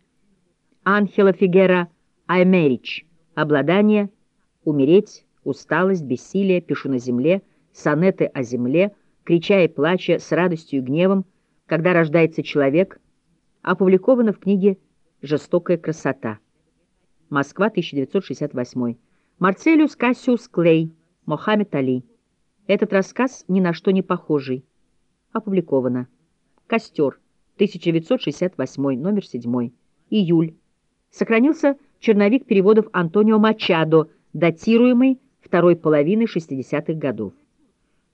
Анхела Фигера Аймерич. Обладание. Умереть. Усталость, бессилие. Пишу на земле. Сонеты о земле. Крича и плача, с радостью и гневом, когда рождается человек. Опубликовано в книге «Жестокая красота». Москва, 1968. Марцелиус Кассиус Клей. Мохаммед Али. Этот рассказ ни на что не похожий. Опубликовано. Костер. 1968, номер 7. Июль. Сохранился черновик переводов Антонио Мачадо, датируемый второй половины 60-х годов.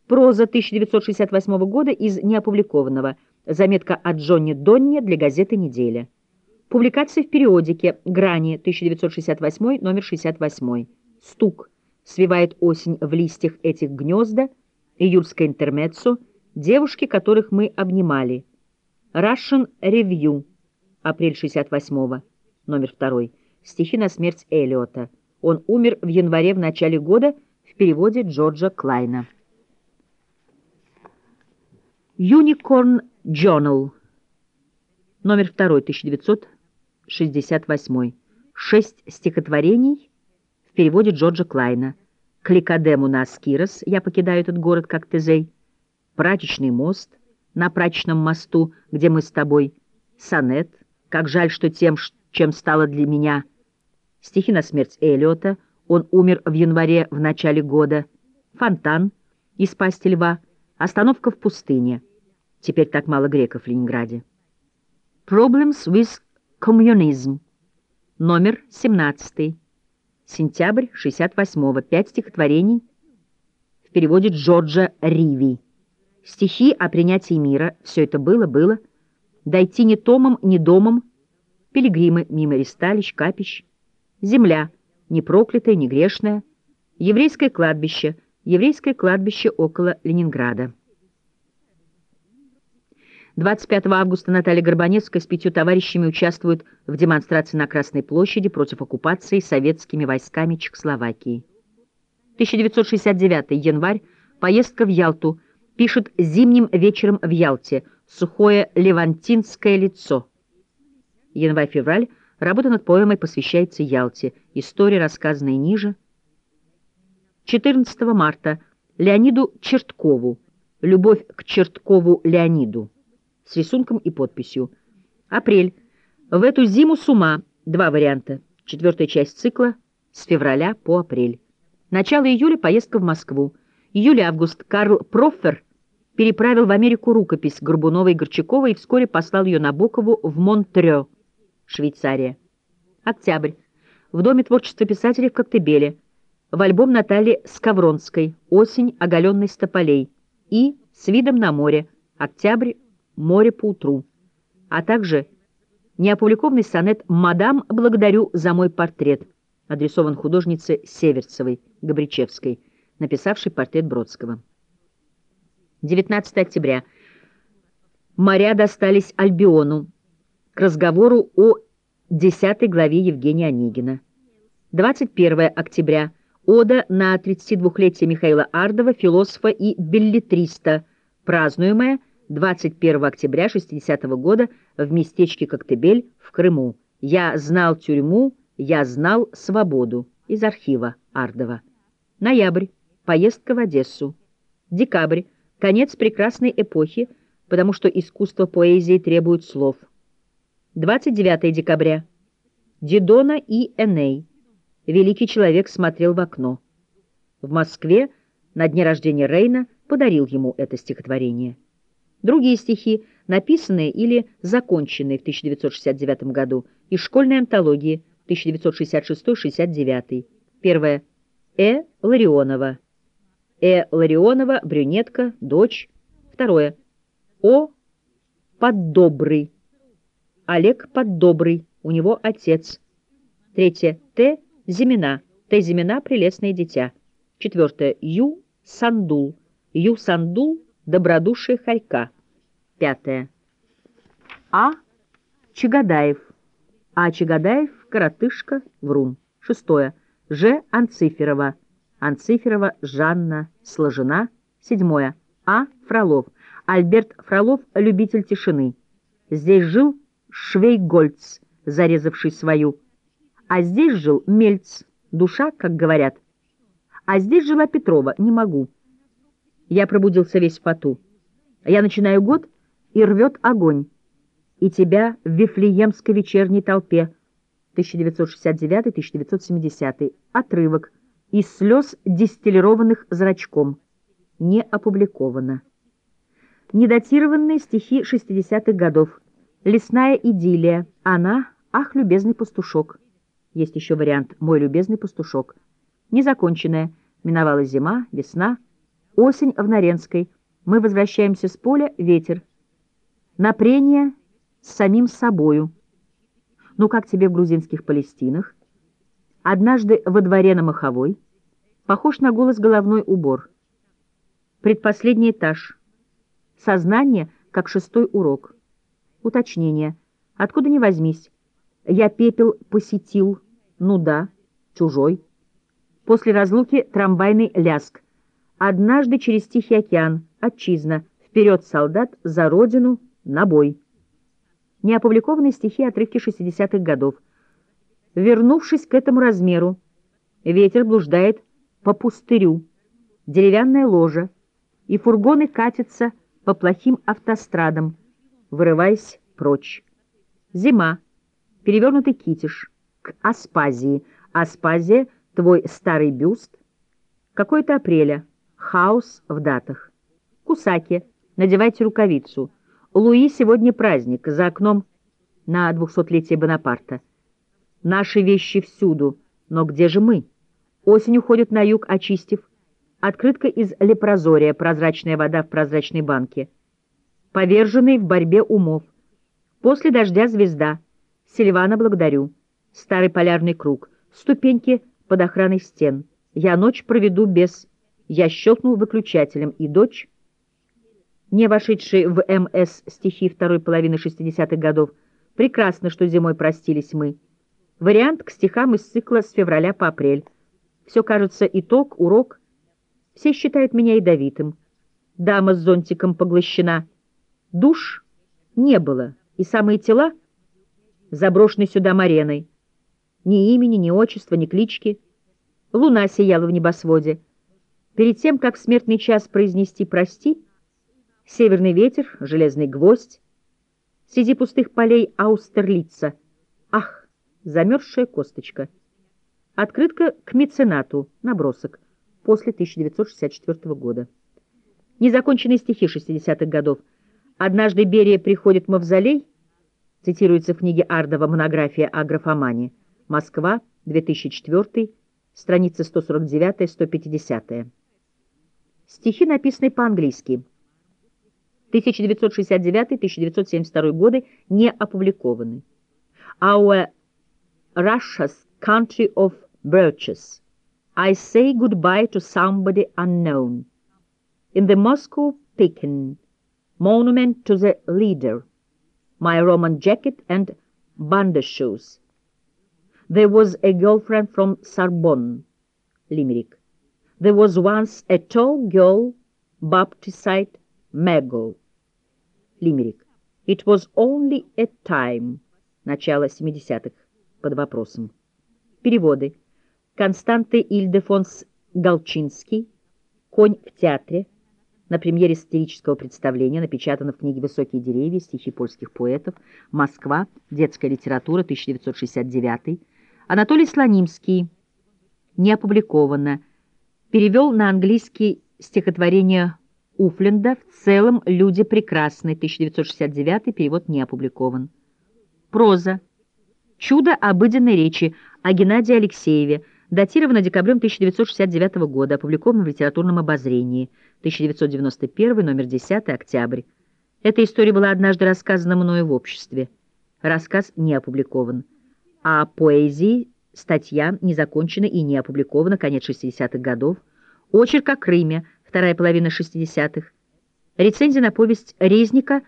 Проза 1968 года из неопубликованного. Заметка от Джонни Донни для газеты «Неделя». Публикация в периодике «Грани» 1968, номер 68. Стук свивает осень в листьях этих гнезда, июльское интермеццо, девушки, которых мы обнимали. Russian Review, апрель 68-го, номер 2. Стихи на смерть Эллиота. Он умер в январе в начале года в переводе Джорджа Клайна. Unicorn Journal, номер 2, 1968. Шесть стихотворений переводе Джорджа Клайна. Кликадему на Аскирос, я покидаю этот город как Тезей. Прачечный мост, на прачечном мосту, где мы с тобой. Сонет, как жаль, что тем, чем стало для меня. Стихи на смерть Эллиота, он умер в январе в начале года. Фонтан из пасти льва, остановка в пустыне. Теперь так мало греков в Ленинграде. Problems with Communism, номер 17. Сентябрь 68-го. Пять стихотворений в переводе Джорджа Риви. Стихи о принятии мира. Все это было, было. Дойти ни томом, ни домом. Пилигримы мимо ресталищ, капищ. Земля, не проклятая, не грешная. Еврейское кладбище. Еврейское кладбище около Ленинграда. 25 августа Наталья Горбаневская с пятью товарищами участвует в демонстрации на Красной площади против оккупации советскими войсками Чехословакии. 1969 январь. Поездка в Ялту. Пишет «Зимним вечером в Ялте. Сухое левантинское лицо». Январь-февраль. Работа над поэмой посвящается Ялте. История, рассказанная ниже. 14 марта. Леониду Черткову. Любовь к Черткову Леониду с рисунком и подписью. Апрель. В эту зиму с ума. Два варианта. Четвертая часть цикла с февраля по апрель. Начало июля поездка в Москву. Июль-август Карл Проффер переправил в Америку рукопись Горбунова и Горчакова и вскоре послал ее Набокову в Монтрё, Швейцария. Октябрь. В Доме творчества писателей в Коктебеле. В альбом Натальи Скавронской «Осень, оголенный с тополей» и «С видом на море». Октябрь «Море поутру», а также неопубликованный сонет «Мадам, благодарю за мой портрет», адресован художнице Северцевой, Габричевской, написавшей портрет Бродского. 19 октября. Моря достались Альбиону к разговору о 10 главе Евгения Онегина. 21 октября. Ода на 32-летие Михаила Ардова, философа и беллетриста, празднуемая 21 октября 60 -го года в местечке Коктебель в Крыму. «Я знал тюрьму, я знал свободу» из архива Ардова. Ноябрь. Поездка в Одессу. Декабрь. Конец прекрасной эпохи, потому что искусство поэзии требует слов. 29 декабря. Дидона и Эней великий человек смотрел в окно. В Москве на дне рождения Рейна подарил ему это стихотворение. Другие стихи, написанные или законченные в 1969 году, из школьной антологии 1966-69. Первое. Э. Ларионова. Э. Ларионова, брюнетка, дочь. Второе. О. Поддобрый. Олег Поддобрый, у него отец. Третье. Т. Зимина. Т. Зимина — прелестное дитя. Четвертое. Ю. Сандул. Ю. Сандул — добродушие хорька. Пятое. А. Чагадаев. А. Чагадаев — коротышка, врун. Шестое. Ж. Анциферова. Анциферова Жанна сложена. Седьмое. А. Фролов. Альберт Фролов — любитель тишины. Здесь жил Швейгольц, зарезавший свою а здесь жил Мельц, душа, как говорят. А здесь жила Петрова, не могу. Я пробудился весь в поту. Я начинаю год, и рвет огонь. И тебя в Вифлеемской вечерней толпе. 1969-1970. Отрывок. Из слез, дистиллированных зрачком. Не опубликовано. Недатированные стихи 60-х годов. Лесная идиллия. Она, ах, любезный пастушок. Есть еще вариант «Мой любезный пастушок». Незаконченная. Миновала зима, весна. Осень в Наренской. Мы возвращаемся с поля, ветер. Напрение с самим собою. Ну, как тебе в грузинских Палестинах? Однажды во дворе на Маховой. Похож на голос головной убор. Предпоследний этаж. Сознание, как шестой урок. Уточнение. Откуда ни возьмись. Я пепел посетил ну да, чужой. После разлуки трамвайный ляск. Однажды через Тихий океан, отчизна, вперед солдат, за родину, на бой. Неопубликованные стихи отрывки 60-х годов. Вернувшись к этому размеру, ветер блуждает по пустырю, деревянная ложа, и фургоны катятся по плохим автострадам, вырываясь прочь. Зима, перевернутый китиш — к Аспазии. Аспазия — твой старый бюст. Какое-то апреля. Хаос в датах. Кусаки. Надевайте рукавицу. Луи сегодня праздник. За окном на двухсотлетие Бонапарта. Наши вещи всюду. Но где же мы? Осень уходит на юг, очистив. Открытка из лепрозория, прозрачная вода в прозрачной банке. Поверженный в борьбе умов. После дождя звезда. Сильвана благодарю старый полярный круг, ступеньки под охраной стен. Я ночь проведу без... Я щелкнул выключателем, и дочь, не вошедшие в МС стихи второй половины 60-х годов, прекрасно, что зимой простились мы. Вариант к стихам из цикла с февраля по апрель. Все кажется итог, урок. Все считают меня ядовитым. Дама с зонтиком поглощена. Душ не было, и самые тела заброшены сюда мареной. Ни имени, ни отчества, ни клички. Луна сияла в небосводе. Перед тем, как в смертный час произнести «прости», северный ветер, железный гвоздь, среди пустых полей Аустерлица. Ах, замерзшая косточка. Открытка к меценату, набросок, после 1964 года. Незаконченные стихи 60-х годов. «Однажды Берия приходит в мавзолей», цитируется в книге Ардова «Монография о графомане», Москва, 2004, страницы 149-150. Стихи, написанные по-английски. 1969-1972 годы не опубликованы. Our Russia's country of birches. I say goodbye to somebody unknown. In the Moscow Pekin, Monument to the Leader, My Roman Jacket and Bandershoes. There was a girlfriend from Sorbonne, Limerick. There was once a tall girl baptized Maggle, Limerick. It was only a time. Начало 70-х. Под вопросом. Переводы. Константы Ильдефонс Галчинский. Конь в театре. На премьере сатирического представления напечатано в книге «Высокие деревья. Стихи польских поэтов. Москва. Детская литература. 1969». Анатолий Слонимский. Не опубликовано. Перевел на английский стихотворение Уфленда «В целом люди прекрасны». 1969. Перевод не опубликован. Проза. «Чудо обыденной речи» о Геннадии Алексееве, датировано декабрем 1969 года, опубликовано в литературном обозрении, 1991, номер 10, октябрь. Эта история была однажды рассказана мною в обществе. Рассказ не опубликован. А поэзии статья не закончена и не опубликована, конец 60-х годов. Очерк о Крыме, вторая половина 60-х. Рецензия на повесть Резника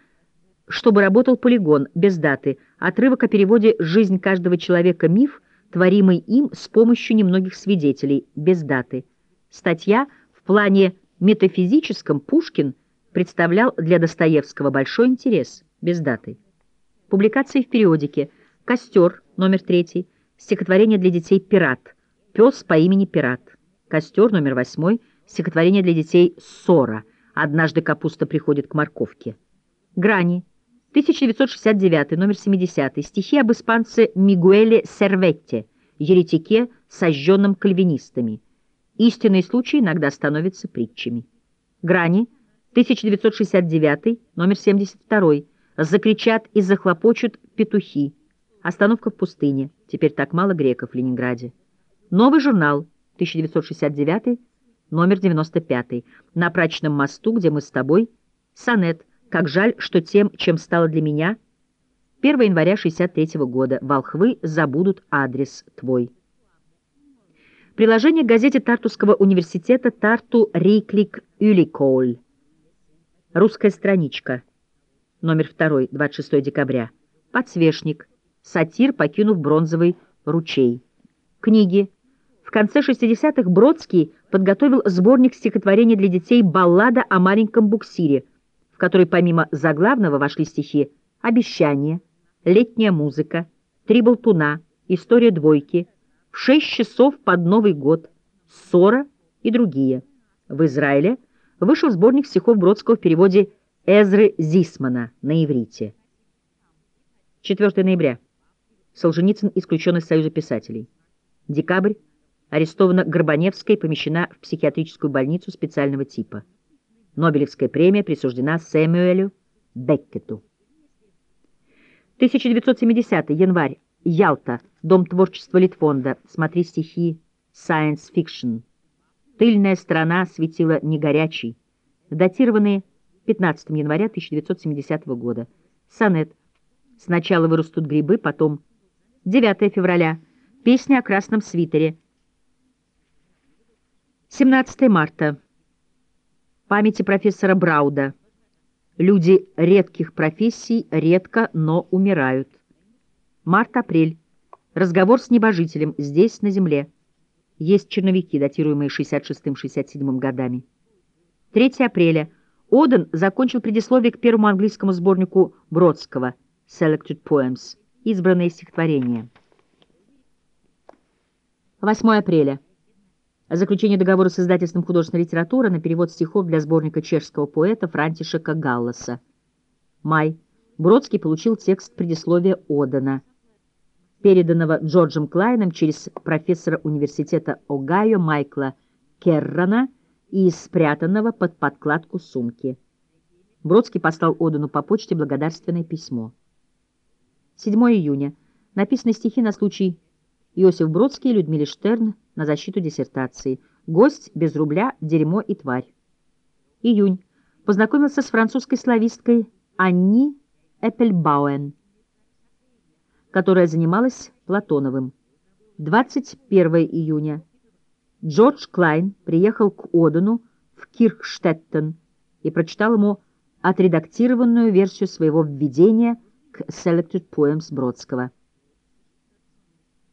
«Чтобы работал полигон», без даты. Отрывок о переводе «Жизнь каждого человека. Миф» творимый им с помощью немногих свидетелей, без даты. Статья в плане метафизическом Пушкин представлял для Достоевского большой интерес, без даты. Публикации в периодике «Костер», номер третий, стихотворение для детей «Пират», «Пес по имени Пират», «Костер», номер восьмой, стихотворение для детей «Ссора», «Однажды капуста приходит к морковке», «Грани», 1969, номер 70, стихи об испанце Мигуэле Серветте, еретике, сожженном кальвинистами. Истинные случаи иногда становятся притчами. Грани, 1969, номер 72, закричат и захлопочут петухи. Остановка в пустыне. Теперь так мало греков в Ленинграде. Новый журнал, 1969, номер 95, на Прачном мосту, где мы с тобой, сонет, как жаль, что тем, чем стало для меня, 1 января 63 года, волхвы забудут адрес твой. Приложение к газете Тартусского университета Тарту Риклик Юликоуль. Русская страничка. Номер 2, 26 декабря. Подсвечник. Сатир, покинув бронзовый ручей. Книги. В конце 60-х Бродский подготовил сборник стихотворений для детей «Баллада о маленьком буксире», в который помимо заглавного вошли стихи «Обещание», «Летняя музыка», «Три болтуна», «История двойки», «В шесть часов под Новый год», «Ссора» и другие. В Израиле вышел сборник стихов Бродского в переводе Эзры Зисмана на иврите. 4 ноября. Солженицын исключен из Союза писателей. Декабрь. Арестована Горбаневская и помещена в психиатрическую больницу специального типа. Нобелевская премия присуждена Сэмюэлю Беккету. 1970 январь. Ялта. Дом творчества Литфонда. Смотри стихи Science Fiction. Тыльная сторона светила не горячий. Датированные 15 января 1970 года. Сонет. Сначала вырастут грибы, потом 9 февраля. Песня о красном свитере. 17 марта памяти профессора Брауда. Люди редких профессий редко, но умирают. Март-апрель. Разговор с небожителем здесь, на земле. Есть черновики, датируемые 66-67 годами. 3 апреля. Оден закончил предисловие к первому английскому сборнику Бродского «Selected Poems» избранные стихотворения. 8 апреля. Заключение договора с издательством художественной литературы на перевод стихов для сборника чешского поэта Франтишека Галласа. Май. Бродский получил текст предисловия Одена, переданного Джорджем Клайном через профессора университета Огайо Майкла Керрана и спрятанного под подкладку сумки. Бродский послал Одену по почте благодарственное письмо. 7 июня. Написаны стихи на случай Иосиф Бродский и Людмила Штерн на защиту диссертации. Гость без рубля, дерьмо и тварь. Июнь. Познакомился с французской слависткой Анни Эппельбауэн, которая занималась Платоновым. 21 июня. Джордж Клайн приехал к Одену в Киркштеттен и прочитал ему отредактированную версию своего введения к Selected Poems Бродского.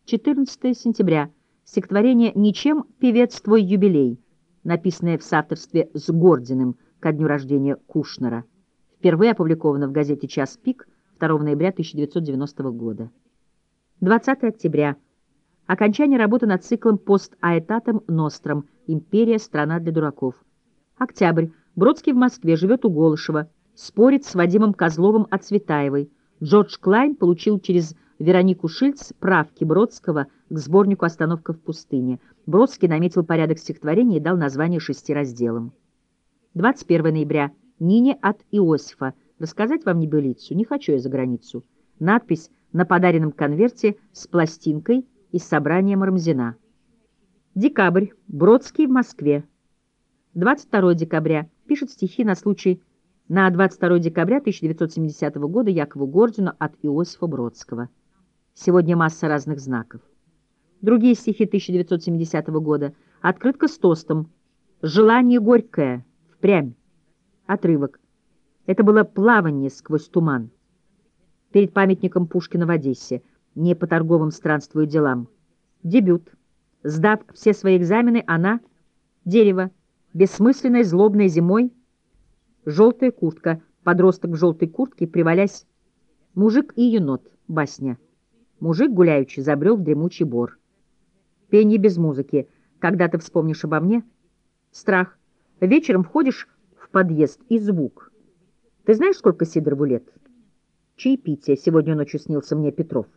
14 сентября. Стихотворение «Ничем, певец твой юбилей», написанное в соавторстве с Гординым ко дню рождения Кушнера. Впервые опубликовано в газете «Час пик» 2 ноября 1990 года. 20 октября. Окончание работы над циклом «Пост Аэтатом Ностром. Империя. Страна для дураков». Октябрь. Бродский в Москве, живет у Голышева, спорит с Вадимом Козловым о Цветаевой. Джордж Клайн получил через Веронику Шильц правки Бродского к сборнику «Остановка в пустыне». Бродский наметил порядок стихотворения и дал название шести разделам. 21 ноября. Нине от Иосифа. Рассказать вам небылицу? Не хочу я за границу. Надпись на подаренном конверте с пластинкой из собрания Марамзина. Декабрь. Бродский в Москве. 22 декабря. Пишет стихи на случай на 22 декабря 1970 года Якову Гордину от Иосифа Бродского. Сегодня масса разных знаков. Другие стихи 1970 года. Открытка с тостом. «Желание горькое. Впрямь». Отрывок. Это было плавание сквозь туман. Перед памятником Пушкина в Одессе. Не по торговым странствую делам. Дебют. Сдав все свои экзамены, она — дерево, бессмысленной злобной зимой, желтая куртка, подросток в желтой куртке, привалясь, мужик и енот, басня. Мужик, гуляючи, забрел в дремучий бор. Пение без музыки. Когда ты вспомнишь обо мне? Страх. Вечером входишь в подъезд и звук. Ты знаешь, сколько Сидорову лет? Чаепитие. Сегодня ночью снился мне Петров.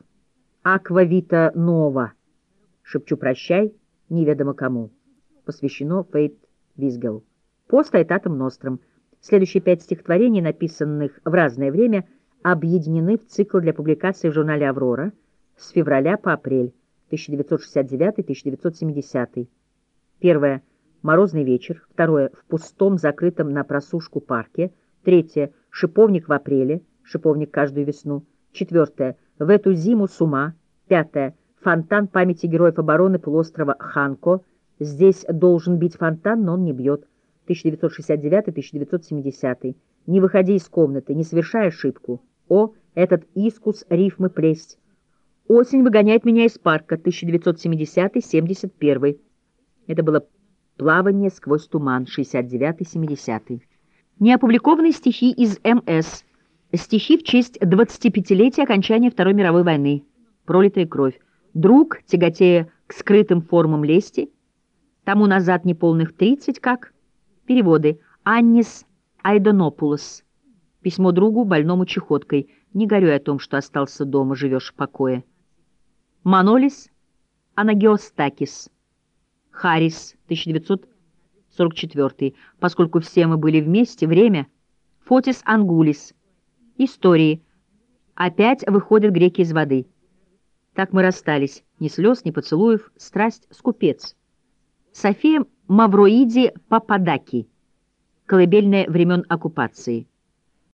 Аквавита Нова. Шепчу прощай, неведомо кому. Посвящено Фейт Визгел. Пост Айтатом Ностром. Следующие пять стихотворений, написанных в разное время, объединены в цикл для публикации в журнале «Аврора» с февраля по апрель 1969-1970. Первое — «Морозный вечер». Второе — «В пустом, закрытом на просушку парке». Третье — «Шиповник в апреле». Шиповник каждую весну. Четвертое — «В эту зиму с ума». Пятое — «Фонтан памяти героев обороны полуострова Ханко». Здесь должен бить фонтан, но он не бьет. 1969-1970. Не выходи из комнаты, не совершай ошибку. О, этот искус рифмы плесть. Осень выгоняет меня из парка. 1970-71. Это было плавание сквозь туман. 69-70. Неопубликованные стихи из МС. Стихи в честь 25-летия окончания Второй мировой войны. Пролитая кровь. Друг, тяготея к скрытым формам лести, Тому назад неполных тридцать как. Переводы. Аннис Айдонопулос. Письмо другу, больному чехоткой. Не горюй о том, что остался дома, живешь в покое. Манолис Анагеостакис. Харрис, 1944. Поскольку все мы были вместе, время. Фотис Ангулис. Истории. Опять выходят греки из воды. Так мы расстались. Ни слез, ни поцелуев. Страсть — скупец. София Мавроиди Пападаки. Колыбельная времен оккупации.